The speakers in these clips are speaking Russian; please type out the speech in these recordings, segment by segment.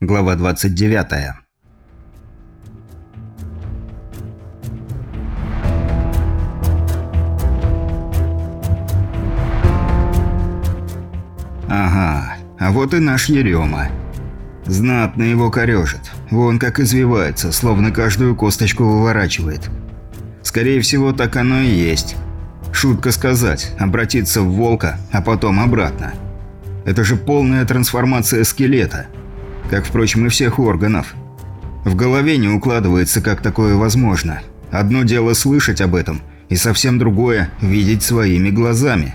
Глава 29. Ага, а вот и наш Ерема. Знатно его корежит. Вон как извивается, словно каждую косточку выворачивает. Скорее всего, так оно и есть. Шутка сказать, обратиться в волка, а потом обратно. Это же полная трансформация скелета – как, впрочем, и всех органов. В голове не укладывается, как такое возможно. Одно дело слышать об этом, и совсем другое – видеть своими глазами.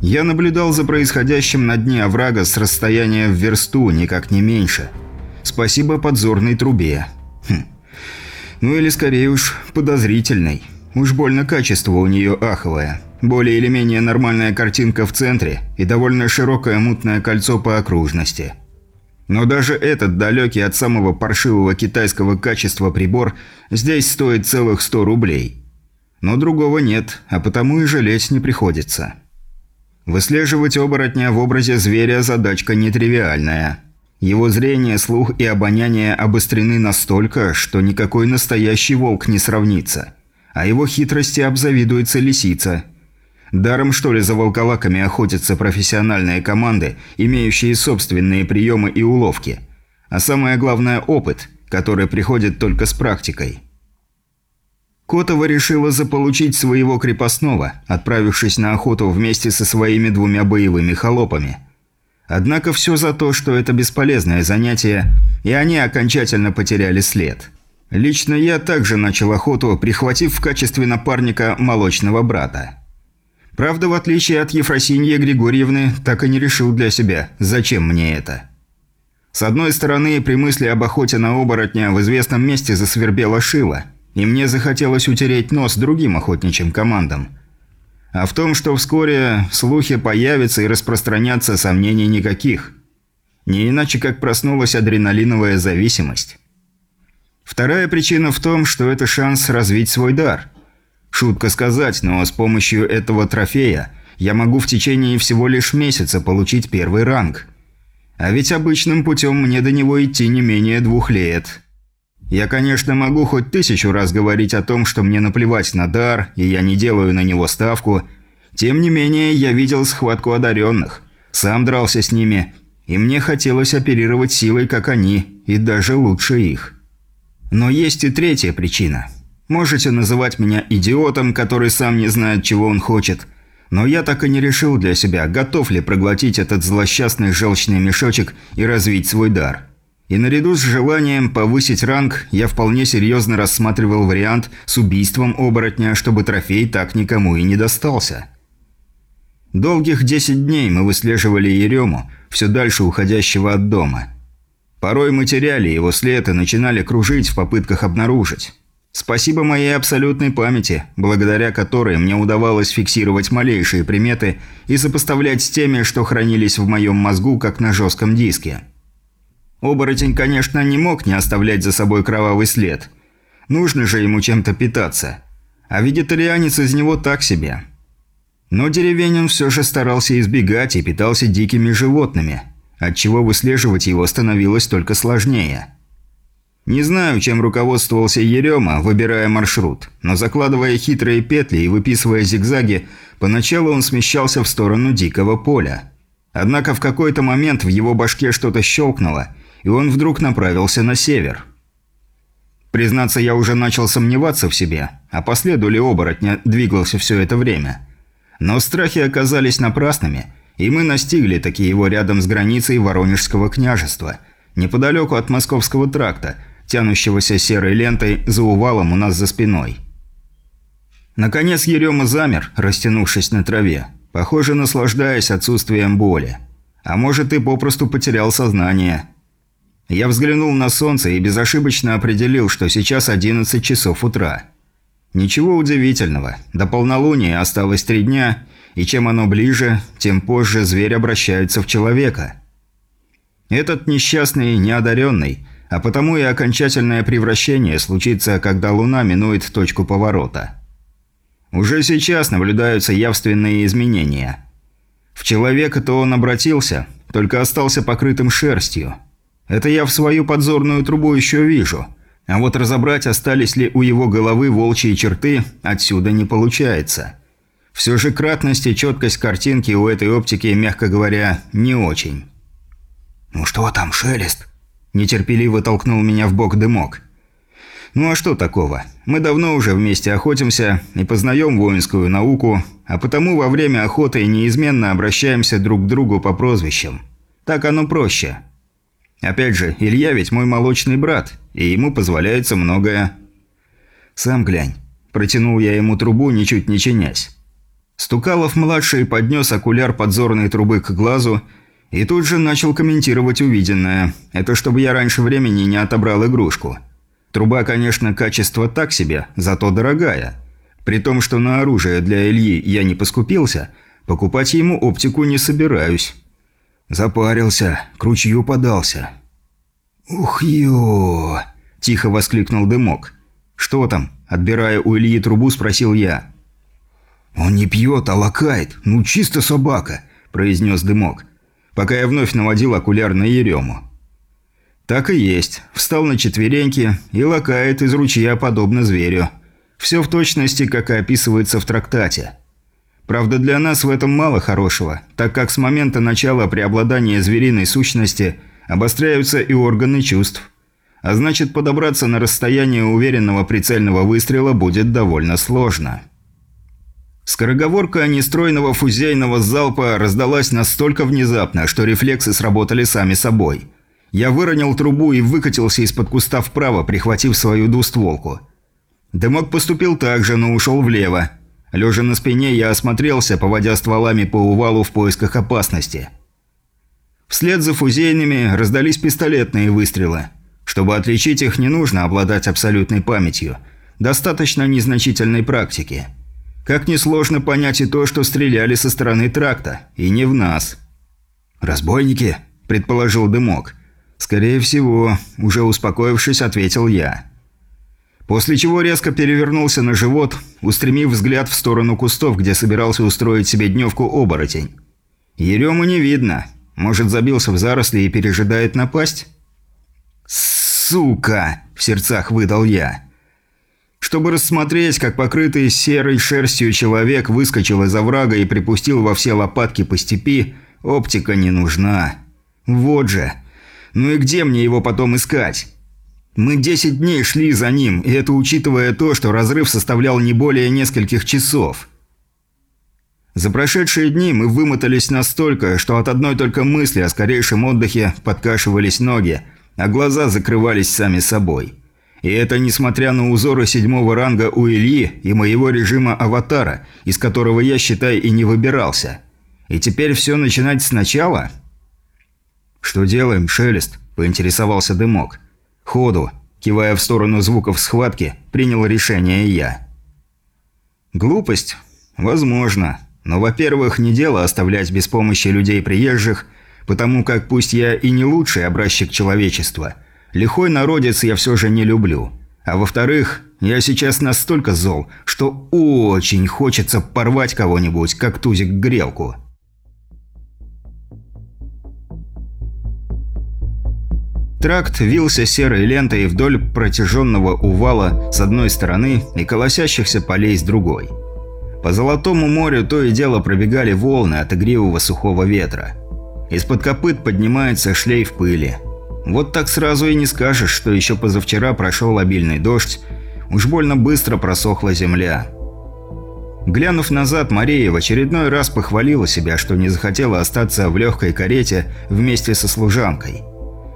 Я наблюдал за происходящим на дне оврага с расстояния в версту, никак не меньше. Спасибо подзорной трубе. Хм. Ну или скорее уж подозрительной. Уж больно качество у нее аховое. Более или менее нормальная картинка в центре и довольно широкое мутное кольцо по окружности – но даже этот далекий от самого паршивого китайского качества прибор здесь стоит целых 100 рублей. Но другого нет, а потому и жалеть не приходится. Выслеживать оборотня в образе зверя задачка нетривиальная. Его зрение, слух и обоняние обострены настолько, что никакой настоящий волк не сравнится. А его хитрости обзавидуется лисица – Даром, что ли, за волколаками охотятся профессиональные команды, имеющие собственные приемы и уловки. А самое главное – опыт, который приходит только с практикой. Котова решила заполучить своего крепостного, отправившись на охоту вместе со своими двумя боевыми холопами. Однако все за то, что это бесполезное занятие, и они окончательно потеряли след. Лично я также начал охоту, прихватив в качестве напарника молочного брата. Правда, в отличие от Ефросиньи Григорьевны, так и не решил для себя, зачем мне это. С одной стороны, при мысли об охоте на оборотня в известном месте засвербело шило, и мне захотелось утереть нос другим охотничьим командам. А в том, что вскоре слухи появятся и распространятся, сомнений никаких. Не иначе, как проснулась адреналиновая зависимость. Вторая причина в том, что это шанс развить свой дар – Шутка сказать, но с помощью этого трофея я могу в течение всего лишь месяца получить первый ранг. А ведь обычным путем мне до него идти не менее двух лет. Я, конечно, могу хоть тысячу раз говорить о том, что мне наплевать на дар, и я не делаю на него ставку. Тем не менее, я видел схватку одаренных, сам дрался с ними, и мне хотелось оперировать силой, как они, и даже лучше их. Но есть и третья причина – Можете называть меня идиотом, который сам не знает, чего он хочет. Но я так и не решил для себя, готов ли проглотить этот злосчастный желчный мешочек и развить свой дар. И наряду с желанием повысить ранг, я вполне серьезно рассматривал вариант с убийством оборотня, чтобы трофей так никому и не достался. Долгих 10 дней мы выслеживали Ерему, все дальше уходящего от дома. Порой мы теряли его след и начинали кружить в попытках обнаружить. Спасибо моей абсолютной памяти, благодаря которой мне удавалось фиксировать малейшие приметы и сопоставлять с теми, что хранились в моем мозгу, как на жестком диске. Оборотень, конечно, не мог не оставлять за собой кровавый след. Нужно же ему чем-то питаться. А вегетарианец из него так себе. Но деревень он все же старался избегать и питался дикими животными, отчего выслеживать его становилось только сложнее. Не знаю, чем руководствовался Ерема, выбирая маршрут, но закладывая хитрые петли и выписывая зигзаги, поначалу он смещался в сторону дикого поля. Однако в какой-то момент в его башке что-то щелкнуло, и он вдруг направился на север. Признаться, я уже начал сомневаться в себе, а по следу ли оборотня двигался все это время. Но страхи оказались напрасными, и мы настигли таки его рядом с границей Воронежского княжества, неподалеку от Московского тракта – тянущегося серой лентой за увалом у нас за спиной. Наконец Ерема замер, растянувшись на траве, похоже, наслаждаясь отсутствием боли. А может, и попросту потерял сознание. Я взглянул на солнце и безошибочно определил, что сейчас 11 часов утра. Ничего удивительного. До полнолуния осталось три дня, и чем оно ближе, тем позже зверь обращается в человека. Этот несчастный, неодаренный – а потому и окончательное превращение случится, когда Луна минует точку поворота. Уже сейчас наблюдаются явственные изменения. В человека-то он обратился, только остался покрытым шерстью. Это я в свою подзорную трубу еще вижу. А вот разобрать, остались ли у его головы волчьи черты, отсюда не получается. Все же кратность и четкость картинки у этой оптики, мягко говоря, не очень. «Ну что там, шелест?» Нетерпеливо толкнул меня в бок дымок. «Ну а что такого? Мы давно уже вместе охотимся и познаем воинскую науку, а потому во время охоты неизменно обращаемся друг к другу по прозвищам. Так оно проще. Опять же, Илья ведь мой молочный брат, и ему позволяется многое. Сам глянь. Протянул я ему трубу, ничуть не чинясь. Стукалов-младший поднес окуляр подзорной трубы к глазу и тут же начал комментировать увиденное. Это чтобы я раньше времени не отобрал игрушку. Труба, конечно, качество так себе, зато дорогая. При том, что на оружие для Ильи я не поскупился, покупать ему оптику не собираюсь. Запарился, к ручью подался. «Ух, ё!» – тихо воскликнул Дымок. «Что там?» – отбирая у Ильи трубу, спросил я. «Он не пьет, а лакает. Ну, чисто собака», – произнес Дымок, пока я вновь наводил окуляр на Ерему. Так и есть. Встал на четвереньки и лакает из ручья подобно зверю. Все в точности, как и описывается в трактате. Правда, для нас в этом мало хорошего, так как с момента начала преобладания звериной сущности обостряются и органы чувств. А значит, подобраться на расстояние уверенного прицельного выстрела будет довольно сложно. Скороговорка нестройного фузейного залпа раздалась настолько внезапно, что рефлексы сработали сами собой. Я выронил трубу и выкатился из-под куста вправо, прихватив свою двустволку. Дымок поступил так же, но ушел влево. Лежа на спине, я осмотрелся, поводя стволами по увалу в поисках опасности. Вслед за фузейными раздались пистолетные выстрелы. Чтобы отличить их, не нужно обладать абсолютной памятью. Достаточно незначительной практики. Как несложно понять и то, что стреляли со стороны тракта, и не в нас. «Разбойники?» – предположил Дымок. «Скорее всего», – уже успокоившись, ответил я. После чего резко перевернулся на живот, устремив взгляд в сторону кустов, где собирался устроить себе дневку оборотень. Ерему не видно. Может, забился в заросли и пережидает напасть? «Сука!» – в сердцах выдал я. Чтобы рассмотреть, как покрытый серой шерстью человек выскочил из оврага и припустил во все лопатки по степи, оптика не нужна. Вот же. Ну и где мне его потом искать? Мы 10 дней шли за ним, и это учитывая то, что разрыв составлял не более нескольких часов. За прошедшие дни мы вымотались настолько, что от одной только мысли о скорейшем отдыхе подкашивались ноги, а глаза закрывались сами собой. И это несмотря на узоры седьмого ранга у Ильи и моего режима аватара, из которого я, считай, и не выбирался. И теперь все начинать сначала? «Что делаем, Шелест?» – поинтересовался Дымок. «Ходу!» – кивая в сторону звуков схватки, принял решение я. Глупость? Возможно. Но, во-первых, не дело оставлять без помощи людей приезжих, потому как пусть я и не лучший образчик человечества, лихой народец я все же не люблю. А во-вторых, я сейчас настолько зол, что очень хочется порвать кого-нибудь, как тузик грелку. Тракт вился серой лентой вдоль протяженного увала с одной стороны и колосящихся полей с другой. По Золотому морю то и дело пробегали волны от игривого сухого ветра. Из-под копыт поднимается шлейф пыли. Вот так сразу и не скажешь, что еще позавчера прошел обильный дождь, уж больно быстро просохла земля. Глянув назад, Мария в очередной раз похвалила себя, что не захотела остаться в легкой карете вместе со служанкой –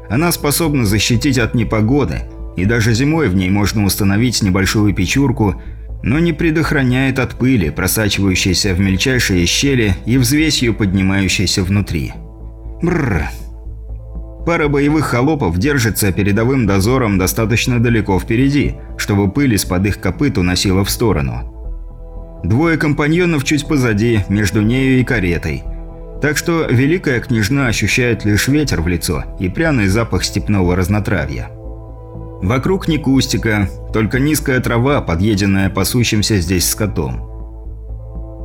она способна защитить от непогоды, и даже зимой в ней можно установить небольшую печурку, но не предохраняет от пыли, просачивающейся в мельчайшие щели и взвесью поднимающейся внутри. Бррр. Пара боевых холопов держится передовым дозором достаточно далеко впереди, чтобы пыль из-под их копыт уносила в сторону. Двое компаньонов чуть позади, между нею и каретой – так что великая княжна ощущает лишь ветер в лицо и пряный запах степного разнотравья. Вокруг не кустика, только низкая трава, подъеденная пасущимся здесь скотом.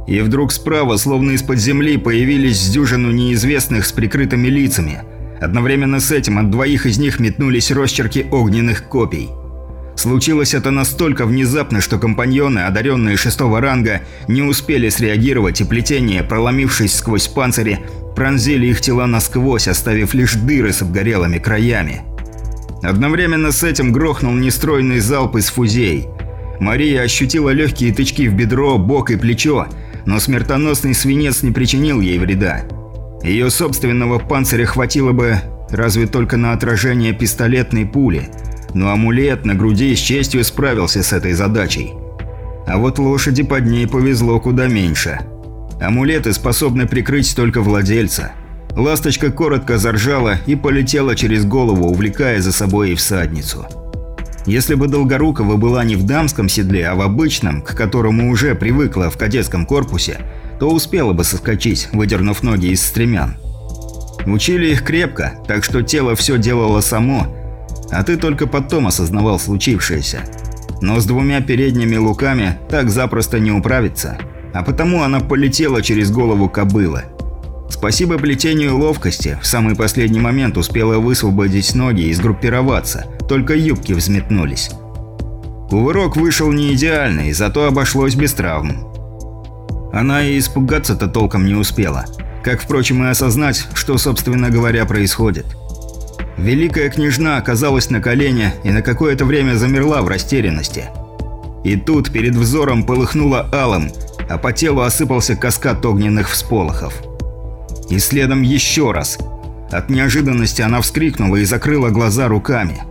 И вдруг справа, словно из-под земли, появились с дюжину неизвестных с прикрытыми лицами, Одновременно с этим от двоих из них метнулись росчерки огненных копий. Случилось это настолько внезапно, что компаньоны, одаренные шестого ранга, не успели среагировать, и плетение, проломившись сквозь панцири, пронзили их тела насквозь, оставив лишь дыры с обгорелыми краями. Одновременно с этим грохнул нестройный залп из фузей. Мария ощутила легкие тычки в бедро, бок и плечо, но смертоносный свинец не причинил ей вреда. Ее собственного панциря хватило бы разве только на отражение пистолетной пули, но амулет на груди с честью справился с этой задачей. А вот лошади под ней повезло куда меньше. Амулеты способны прикрыть только владельца – Ласточка коротко заржала и полетела через голову, увлекая за собой и всадницу. Если бы Долгорукова была не в дамском седле, а в обычном, к которому уже привыкла в кадетском корпусе, то успела бы соскочить, выдернув ноги из стремян. Учили их крепко, так что тело все делало само, а ты только потом осознавал случившееся. Но с двумя передними луками так запросто не управиться, а потому она полетела через голову кобылы – Спасибо плетению ловкости, в самый последний момент успела высвободить ноги и сгруппироваться, только юбки взметнулись. Кувырок вышел не идеальный, зато обошлось без травм. Она и испугаться-то толком не успела, как, впрочем, и осознать, что, собственно говоря, происходит. Великая княжна оказалась на колене и на какое-то время замерла в растерянности. И тут перед взором полыхнуло алым, а по телу осыпался каскад огненных всполохов. И следом еще раз. От неожиданности она вскрикнула и закрыла глаза руками.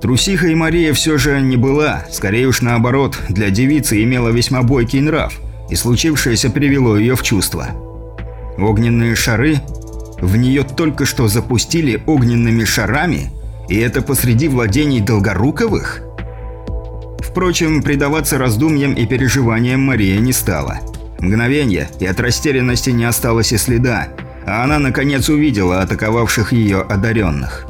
Трусиха и Мария все же не была, скорее уж наоборот, для девицы имела весьма бойкий нрав, и случившееся привело ее в чувство. Огненные шары? В нее только что запустили огненными шарами? И это посреди владений Долгоруковых? Впрочем, предаваться раздумьям и переживаниям Мария не стала. Мгновение, и от растерянности не осталось и следа, а она наконец увидела атаковавших ее одаренных.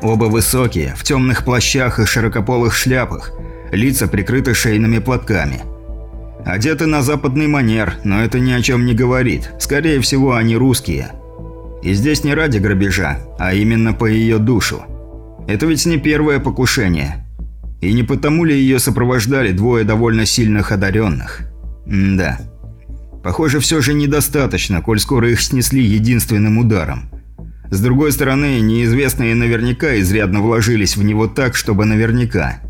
Оба высокие, в темных плащах и широкополых шляпах, лица прикрыты шейными платками. Одеты на западный манер, но это ни о чем не говорит. Скорее всего, они русские. И здесь не ради грабежа, а именно по ее душу. Это ведь не первое покушение. И не потому ли ее сопровождали двое довольно сильных одаренных? М да. Похоже, все же недостаточно, коль скоро их снесли единственным ударом. С другой стороны, неизвестные наверняка изрядно вложились в него так, чтобы наверняка.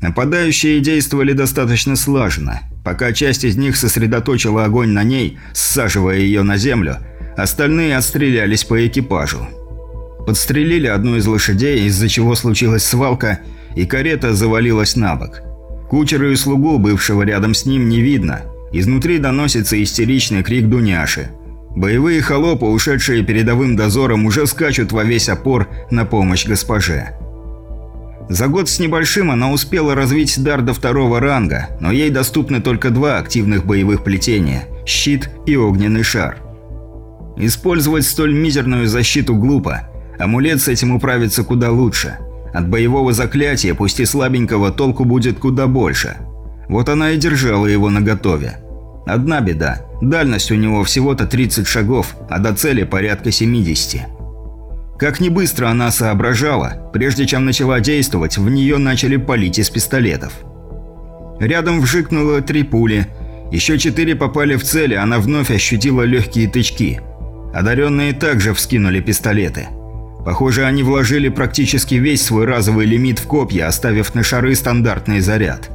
Нападающие действовали достаточно слаженно. Пока часть из них сосредоточила огонь на ней, саживая ее на землю, остальные отстрелялись по экипажу. Подстрелили одну из лошадей, из-за чего случилась свалка, и карета завалилась на бок. Кучера и слугу, бывшего рядом с ним, не видно – Изнутри доносится истеричный крик Дуняши. Боевые холопы, ушедшие передовым дозором, уже скачут во весь опор на помощь госпоже. За год с небольшим она успела развить дар до второго ранга, но ей доступны только два активных боевых плетения – щит и огненный шар. Использовать столь мизерную защиту глупо, амулет с этим управится куда лучше. От боевого заклятия, пусть и слабенького, толку будет куда больше – вот она и держала его наготове. Одна беда. Дальность у него всего-то 30 шагов, а до цели порядка 70. Как не быстро она соображала, прежде чем начала действовать, в нее начали палить из пистолетов. Рядом вжикнуло три пули. Еще четыре попали в цель, она вновь ощутила легкие тычки. Одаренные также вскинули пистолеты. Похоже, они вложили практически весь свой разовый лимит в копья, оставив на шары стандартный заряд.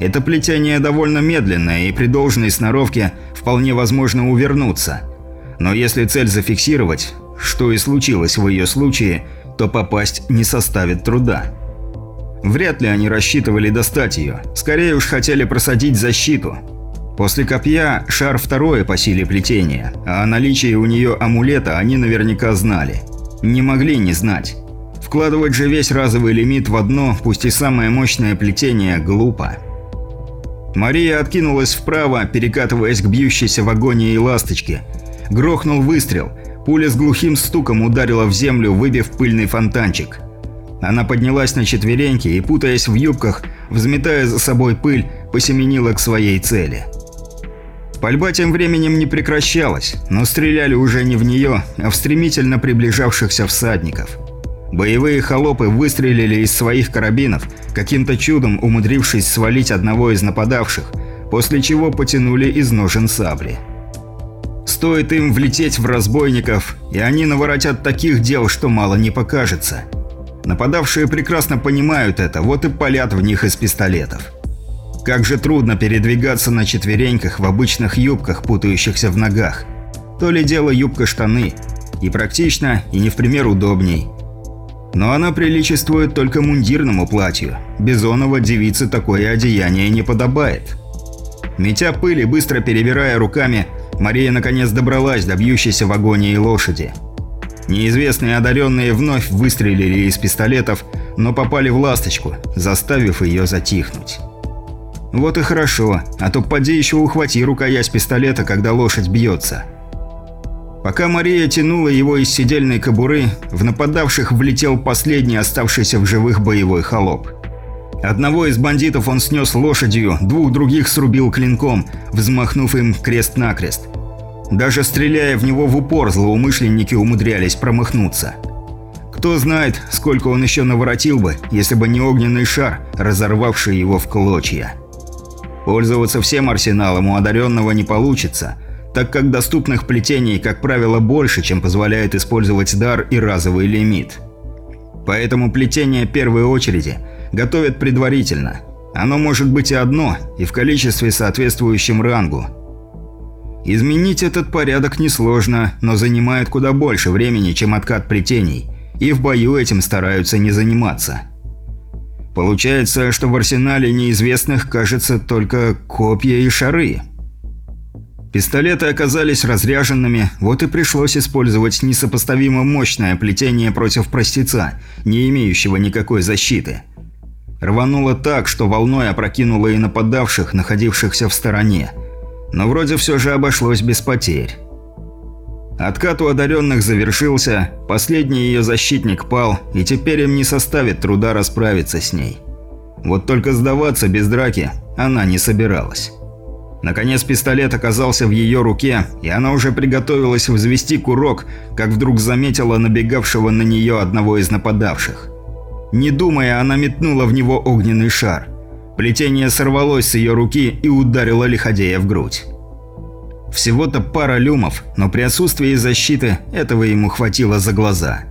Это плетение довольно медленное и при должной сноровке вполне возможно увернуться. Но если цель зафиксировать, что и случилось в ее случае, то попасть не составит труда. Вряд ли они рассчитывали достать ее, скорее уж хотели просадить защиту. После копья шар второе по силе плетения, а о наличии у нее амулета они наверняка знали. Не могли не знать. Вкладывать же весь разовый лимит в одно, пусть и самое мощное плетение, глупо. Мария откинулась вправо, перекатываясь к бьющейся в агонии ласточке. Грохнул выстрел. Пуля с глухим стуком ударила в землю, выбив пыльный фонтанчик. Она поднялась на четвереньки и, путаясь в юбках, взметая за собой пыль, посеменила к своей цели. Пальба тем временем не прекращалась, но стреляли уже не в нее, а в стремительно приближавшихся всадников. Боевые холопы выстрелили из своих карабинов, каким-то чудом умудрившись свалить одного из нападавших, после чего потянули из ножен сабли. Стоит им влететь в разбойников, и они наворотят таких дел, что мало не покажется. Нападавшие прекрасно понимают это, вот и палят в них из пистолетов. Как же трудно передвигаться на четвереньках в обычных юбках, путающихся в ногах. То ли дело юбка-штаны. И практично, и не в пример удобней. Но она приличествует только мундирному платью. Бизонова девице такое одеяние не подобает. Метя пыли, быстро перебирая руками, Мария наконец добралась до бьющейся в агонии лошади. Неизвестные одаренные вновь выстрелили из пистолетов, но попали в ласточку, заставив ее затихнуть. Вот и хорошо, а то поди еще ухвати рукоять пистолета, когда лошадь бьется. Пока Мария тянула его из седельной кобуры, в нападавших влетел последний оставшийся в живых боевой холоп. Одного из бандитов он снес лошадью, двух других срубил клинком, взмахнув им крест-накрест. Даже стреляя в него в упор, злоумышленники умудрялись промахнуться. Кто знает, сколько он еще наворотил бы, если бы не огненный шар, разорвавший его в клочья. Пользоваться всем арсеналом у одаренного не получится, так как доступных плетений, как правило, больше, чем позволяет использовать дар и разовый лимит. Поэтому плетение первой очереди готовят предварительно. Оно может быть и одно, и в количестве соответствующем рангу. Изменить этот порядок несложно, но занимает куда больше времени, чем откат плетений, и в бою этим стараются не заниматься. Получается, что в арсенале неизвестных, кажется, только копья и шары. Пистолеты оказались разряженными, вот и пришлось использовать несопоставимо мощное плетение против простеца, не имеющего никакой защиты. Рвануло так, что волной опрокинуло и нападавших, находившихся в стороне. Но вроде все же обошлось без потерь. Откат у одаренных завершился, последний ее защитник пал, и теперь им не составит труда расправиться с ней. Вот только сдаваться без драки она не собиралась. Наконец пистолет оказался в ее руке, и она уже приготовилась взвести курок, как вдруг заметила набегавшего на нее одного из нападавших. Не думая, она метнула в него огненный шар. Плетение сорвалось с ее руки и ударило лиходея в грудь. Всего-то пара люмов, но при отсутствии защиты этого ему хватило за глаза.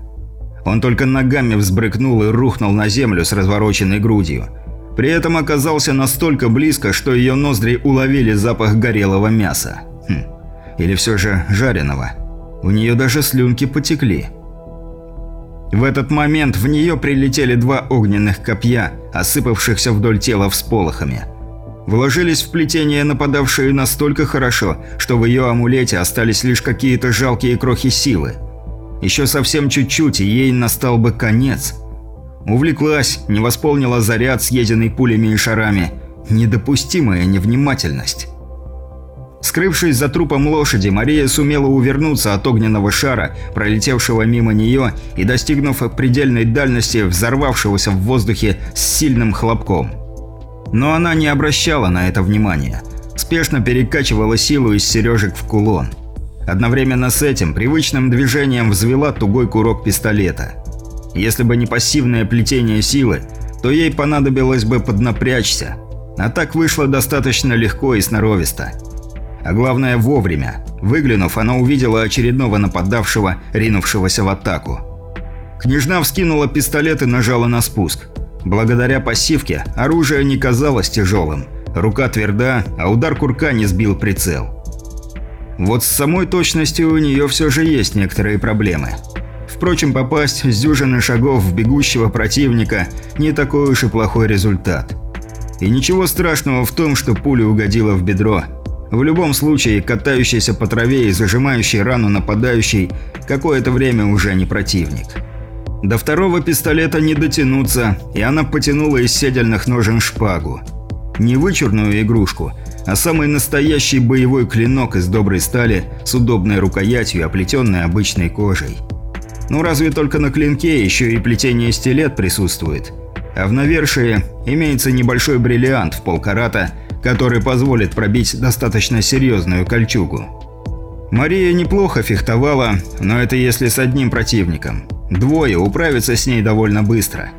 Он только ногами взбрыкнул и рухнул на землю с развороченной грудью. При этом оказался настолько близко, что ее ноздри уловили запах горелого мяса. Хм. Или все же жареного. У нее даже слюнки потекли. В этот момент в нее прилетели два огненных копья, осыпавшихся вдоль тела всполохами – Вложились в плетение нападавшие настолько хорошо, что в ее амулете остались лишь какие-то жалкие крохи силы. Еще совсем чуть-чуть, и ей настал бы конец. Увлеклась, не восполнила заряд, съеденный пулями и шарами. Недопустимая невнимательность. Скрывшись за трупом лошади, Мария сумела увернуться от огненного шара, пролетевшего мимо нее и достигнув предельной дальности, взорвавшегося в воздухе с сильным хлопком. Но она не обращала на это внимания. Спешно перекачивала силу из сережек в кулон. Одновременно с этим привычным движением взвела тугой курок пистолета. Если бы не пассивное плетение силы, то ей понадобилось бы поднапрячься. А так вышло достаточно легко и сноровисто. А главное вовремя. Выглянув, она увидела очередного нападавшего, ринувшегося в атаку. Княжна вскинула пистолет и нажала на спуск. Благодаря пассивке оружие не казалось тяжелым. Рука тверда, а удар курка не сбил прицел. Вот с самой точностью у нее все же есть некоторые проблемы. Впрочем, попасть с дюжины шагов в бегущего противника не такой уж и плохой результат. И ничего страшного в том, что пуля угодила в бедро. В любом случае, катающийся по траве и зажимающий рану нападающий какое-то время уже не противник. До второго пистолета не дотянуться, и она потянула из седельных ножен шпагу. Не вычурную игрушку, а самый настоящий боевой клинок из доброй стали с удобной рукоятью, оплетенной обычной кожей. Ну разве только на клинке еще и плетение стилет присутствует. А в навершие имеется небольшой бриллиант в полкарата, который позволит пробить достаточно серьезную кольчугу. Мария неплохо фехтовала, но это если с одним противником. Двое управятся с ней довольно быстро.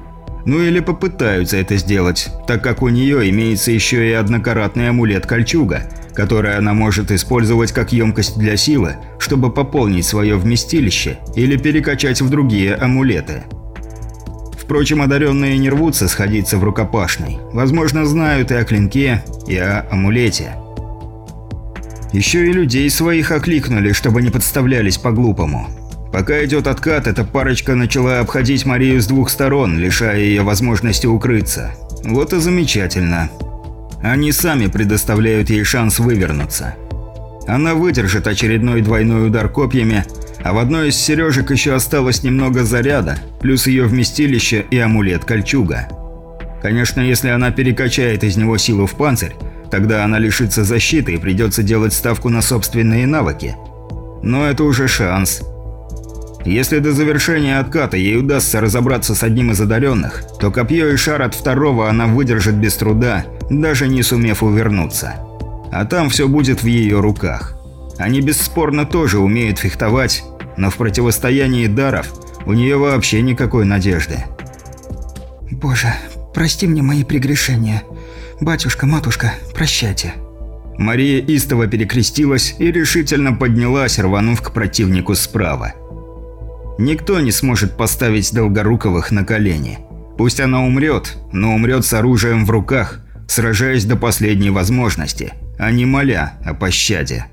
Ну или попытаются это сделать, так как у нее имеется еще и однокаратный амулет-кольчуга, который она может использовать как емкость для силы, чтобы пополнить свое вместилище или перекачать в другие амулеты. Впрочем, одаренные не рвутся сходиться в рукопашной. Возможно, знают и о клинке, и о амулете. Еще и людей своих окликнули, чтобы не подставлялись по-глупому. Пока идет откат, эта парочка начала обходить Марию с двух сторон, лишая ее возможности укрыться. Вот и замечательно. Они сами предоставляют ей шанс вывернуться. Она выдержит очередной двойной удар копьями, а в одной из сережек еще осталось немного заряда, плюс ее вместилище и амулет-кольчуга. Конечно, если она перекачает из него силу в панцирь, тогда она лишится защиты и придется делать ставку на собственные навыки. Но это уже шанс. Если до завершения отката ей удастся разобраться с одним из одаренных, то копье и шар от второго она выдержит без труда, даже не сумев увернуться. А там все будет в ее руках. Они бесспорно тоже умеют фехтовать но в противостоянии даров у нее вообще никакой надежды. «Боже, прости мне мои прегрешения. Батюшка, матушка, прощайте». Мария истово перекрестилась и решительно поднялась, рванув к противнику справа. Никто не сможет поставить Долгоруковых на колени. Пусть она умрет, но умрет с оружием в руках, сражаясь до последней возможности, а не моля о пощаде.